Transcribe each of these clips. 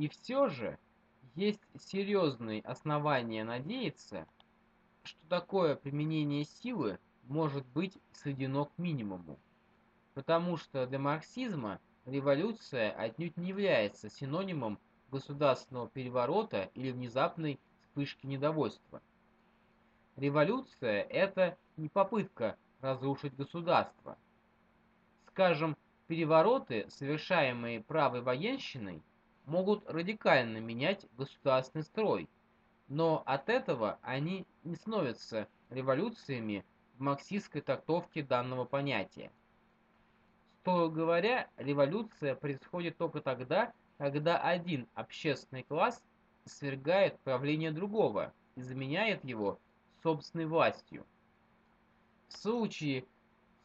И все же есть серьезные основания надеяться, что такое применение силы может быть сведено к минимуму, потому что для марксизма революция отнюдь не является синонимом государственного переворота или внезапной вспышки недовольства. Революция – это не попытка разрушить государство. Скажем, перевороты, совершаемые правой военщиной, могут радикально менять государственный строй, но от этого они не становятся революциями в марксистской трактовке данного понятия. Строго говоря, революция происходит только тогда, когда один общественный класс свергает правление другого и заменяет его собственной властью. В случае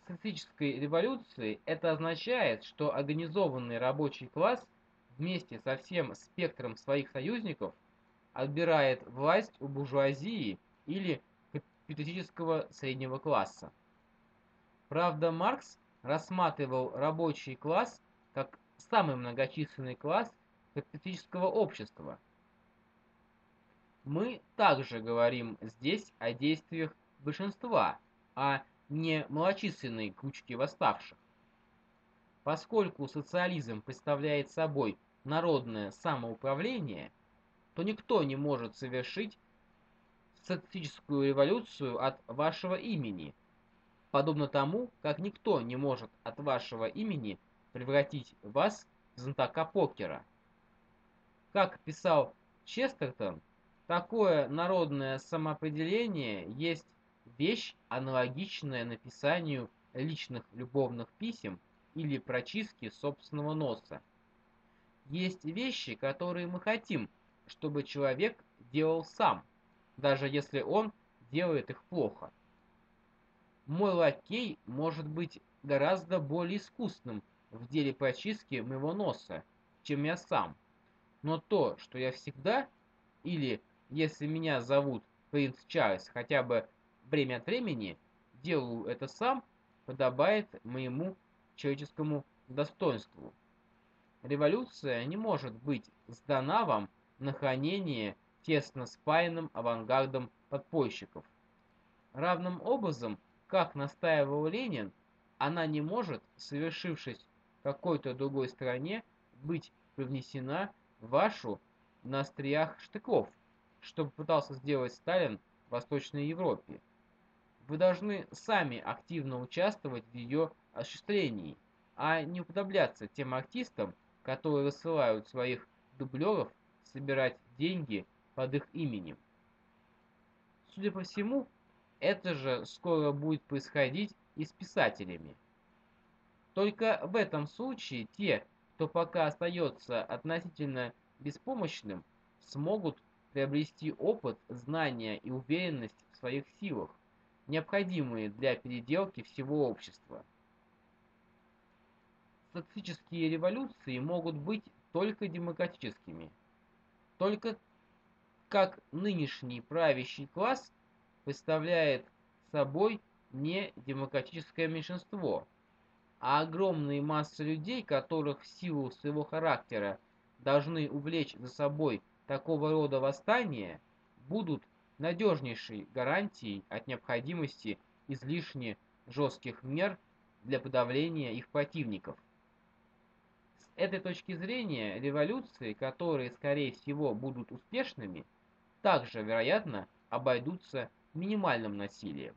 социалистической революции это означает, что организованный рабочий класс вместе со всем спектром своих союзников отбирает власть у буржуазии или капиталистического среднего класса. Правда, Маркс рассматривал рабочий класс как самый многочисленный класс капиталистического общества. Мы также говорим здесь о действиях большинства, а не малочисленной кучки восставших. Поскольку социализм представляет собой народное самоуправление, то никто не может совершить социалистическую революцию от вашего имени, подобно тому, как никто не может от вашего имени превратить вас в знатока покера. Как писал Честертон, такое народное самоопределение есть вещь, аналогичная написанию личных любовных писем или прочистке собственного носа. Есть вещи, которые мы хотим, чтобы человек делал сам, даже если он делает их плохо. Мой лакей может быть гораздо более искусным в деле прочистки моего носа, чем я сам. Но то, что я всегда, или если меня зовут принц Чарльз хотя бы время от времени, делаю это сам, подобает моему человеческому достоинству. Революция не может быть сдана вам на хранение тесно спаянным авангардом подпольщиков. Равным образом, как настаивал Ленин, она не может, совершившись в какой-то другой стране, быть привнесена в вашу на остриях штыков, что пытался сделать Сталин в Восточной Европе. Вы должны сами активно участвовать в ее осуществлении, а не уподобляться тем артистам, которые рассылают своих дублеров собирать деньги под их именем. Судя по всему, это же скоро будет происходить и с писателями. Только в этом случае те, кто пока остается относительно беспомощным, смогут приобрести опыт, знания и уверенность в своих силах, необходимые для переделки всего общества. Социалистические революции могут быть только демократическими. Только как нынешний правящий класс представляет собой не демократическое меньшинство, а огромные массы людей, которых в силу своего характера должны увлечь за собой такого рода восстания, будут надежнейшей гарантией от необходимости излишне жестких мер для подавления их противников этой точки зрения революции, которые скорее всего будут успешными, также, вероятно, обойдутся минимальным насилием.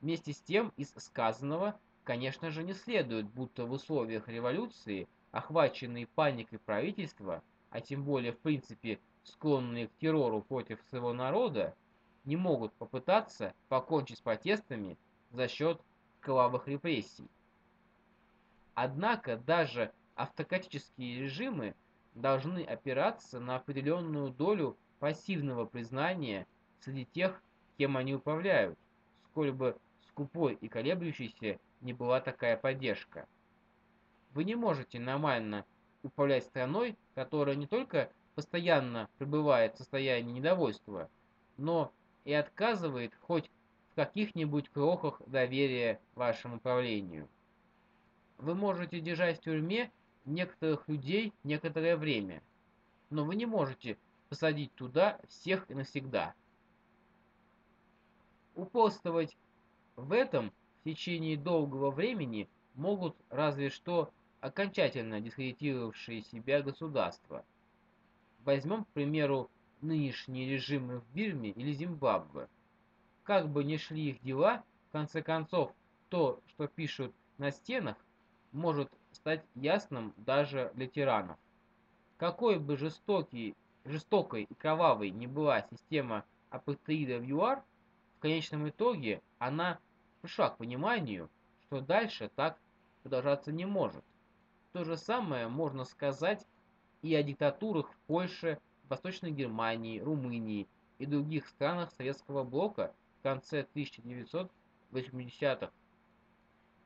Вместе с тем из сказанного, конечно же, не следует, будто в условиях революции, охваченные паникой правительства, а тем более в принципе склонные к террору против своего народа, не могут попытаться покончить с протестами за счет кровавых репрессий. Однако даже автократические режимы должны опираться на определенную долю пассивного признания среди тех, кем они управляют, сколь бы скупой и колеблющейся не была такая поддержка. Вы не можете нормально управлять страной, которая не только постоянно пребывает в состоянии недовольства, но и отказывает хоть в каких-нибудь крохах доверия вашему управлению. Вы можете держать в тюрьме некоторых людей некоторое время, но вы не можете посадить туда всех навсегда. Упорствовать в этом в течение долгого времени могут разве что окончательно дискредитировавшие себя государства. Возьмем, к примеру, нынешние режимы в Бирме или Зимбабве. Как бы ни шли их дела, в конце концов, то, что пишут на стенах, может стать ясным даже для тиранов. Какой бы жестокий, жестокой и кровавой ни была система апартеида в ЮАР, в конечном итоге она пришла к пониманию, что дальше так продолжаться не может. То же самое можно сказать и о диктатурах в Польше, Восточной Германии, Румынии и других странах Советского Блока в конце 1980-х.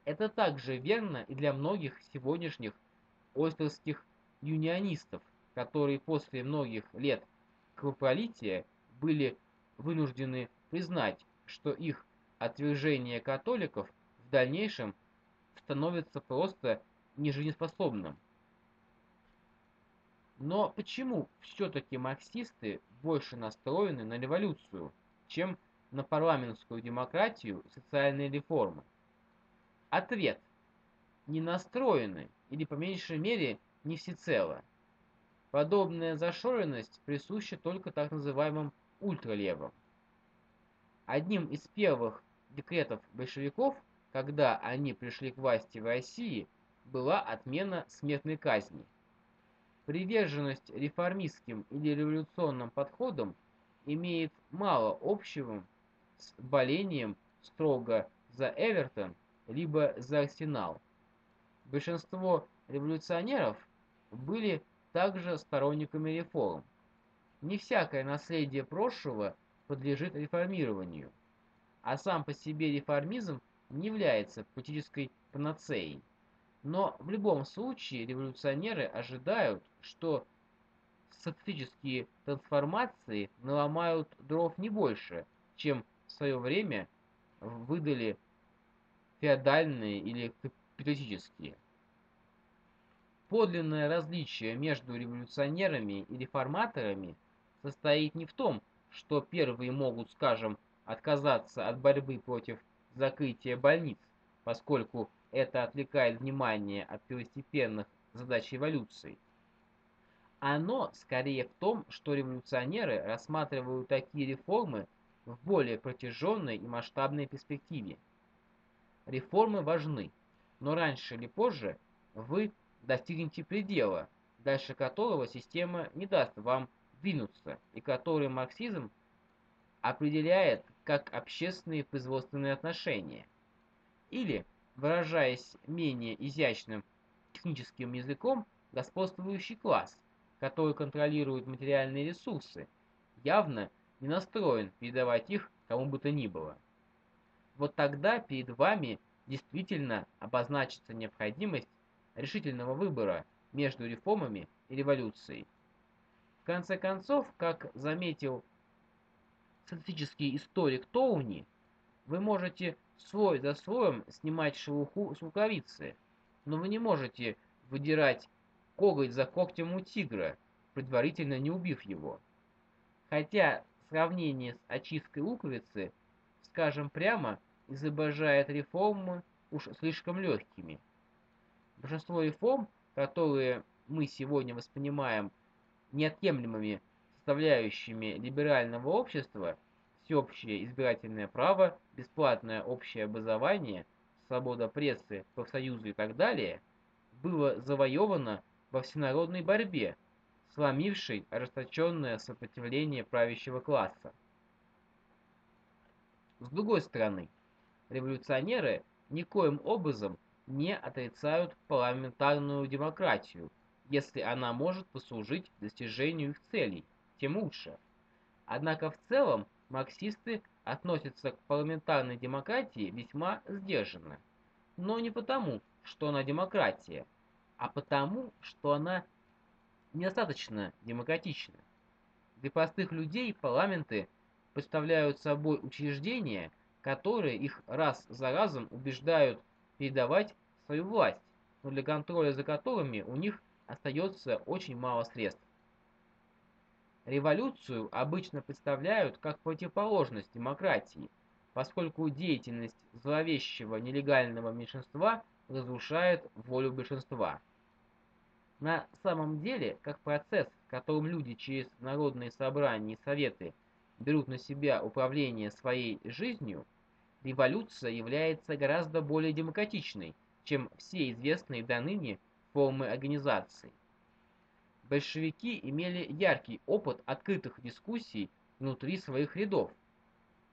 Это также верно и для многих сегодняшних ойстерских юнионистов, которые после многих лет кровопролития были вынуждены признать, что их отвержение католиков в дальнейшем становится просто нежизнеспособным. Но почему все-таки марксисты больше настроены на революцию, чем на парламентскую демократию и социальные реформы? Ответ. Не настроены, или по меньшей мере не всецело. Подобная зашоренность присуща только так называемым ультралевым. Одним из первых декретов большевиков, когда они пришли к власти в России, была отмена смертной казни. Приверженность реформистским или революционным подходам имеет мало общего с болением строго за Эвертон либо за Арсенал. Большинство революционеров были также сторонниками реформ. Не всякое наследие прошлого подлежит реформированию, а сам по себе реформизм не является политической панацеей. Но в любом случае революционеры ожидают, что социалистические трансформации наломают дров не больше, чем в свое время выдали феодальные или капиталистические. Подлинное различие между революционерами и реформаторами состоит не в том, что первые могут, скажем, отказаться от борьбы против закрытия больниц, поскольку это отвлекает внимание от первостепенных задач революции. Оно скорее в том, что революционеры рассматривают такие реформы в более протяженной и масштабной перспективе. Реформы важны, но раньше или позже вы достигнете предела, дальше которого система не даст вам двинуться, и который марксизм определяет как общественные производственные отношения. Или, выражаясь менее изящным техническим языком, господствующий класс, который контролирует материальные ресурсы, явно не настроен передавать их кому бы то ни было. Вот тогда перед вами действительно обозначится необходимость решительного выбора между реформами и революцией. В конце концов, как заметил статистический историк Тоуни, вы можете слой за слоем снимать шелуху с рукавицы, но вы не можете выдирать коготь за когтем у тигра, предварительно не убив его. Хотя сравнение с очисткой луковицы, скажем прямо, изображает реформы уж слишком легкими. Большинство реформ, которые мы сегодня воспринимаем неотъемлемыми составляющими либерального общества, всеобщее избирательное право, бесплатное общее образование, свобода прессы, профсоюзы и так далее, было завоевано во всенародной борьбе, сломившей ожесточенное сопротивление правящего класса. С другой стороны, революционеры никоим образом не отрицают парламентарную демократию, если она может послужить достижению их целей, тем лучше. Однако в целом марксисты относятся к парламентарной демократии весьма сдержанно. Но не потому, что она демократия, а потому, что она недостаточно демократична. Для простых людей парламенты представляют собой учреждения, которые их раз за разом убеждают передавать свою власть, но для контроля за которыми у них остается очень мало средств. Революцию обычно представляют как противоположность демократии, поскольку деятельность зловещего нелегального меньшинства разрушает волю большинства. На самом деле, как процесс, в котором люди через народные собрания и советы берут на себя управление своей жизнью, революция является гораздо более демократичной, чем все известные до ныне формы организации. Большевики имели яркий опыт открытых дискуссий внутри своих рядов,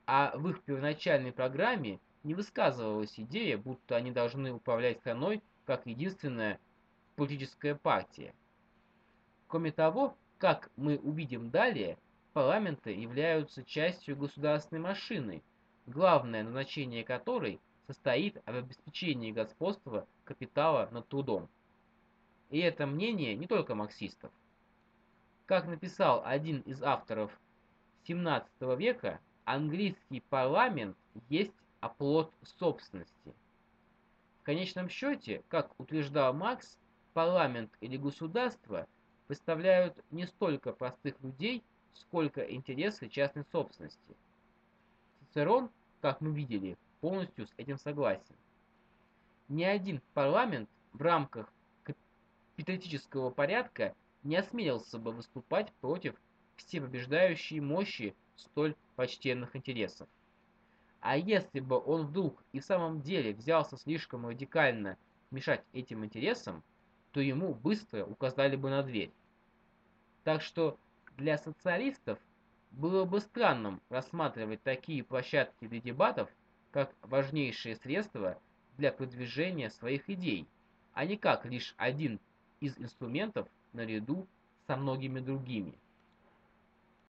а в их первоначальной программе не высказывалась идея, будто они должны управлять страной как единственная политическая партия. Кроме того, как мы увидим далее, парламенты являются частью государственной машины, главное назначение которой состоит в обеспечении господства капитала над трудом. И это мнение не только марксистов. Как написал один из авторов 17 века, английский парламент есть оплот собственности. В конечном счете, как утверждал Маркс, парламент или государство представляют не столько простых людей, сколько интересы частной собственности. Цицерон, как мы видели, полностью с этим согласен. Ни один парламент в рамках капиталистического порядка не осмелился бы выступать против всепобеждающей мощи столь почтенных интересов. А если бы он вдруг и в самом деле взялся слишком радикально мешать этим интересам, то ему быстро указали бы на дверь. Так что для социалистов было бы странным рассматривать такие площадки для дебатов как важнейшее средство для продвижения своих идей, а не как лишь один из инструментов наряду со многими другими.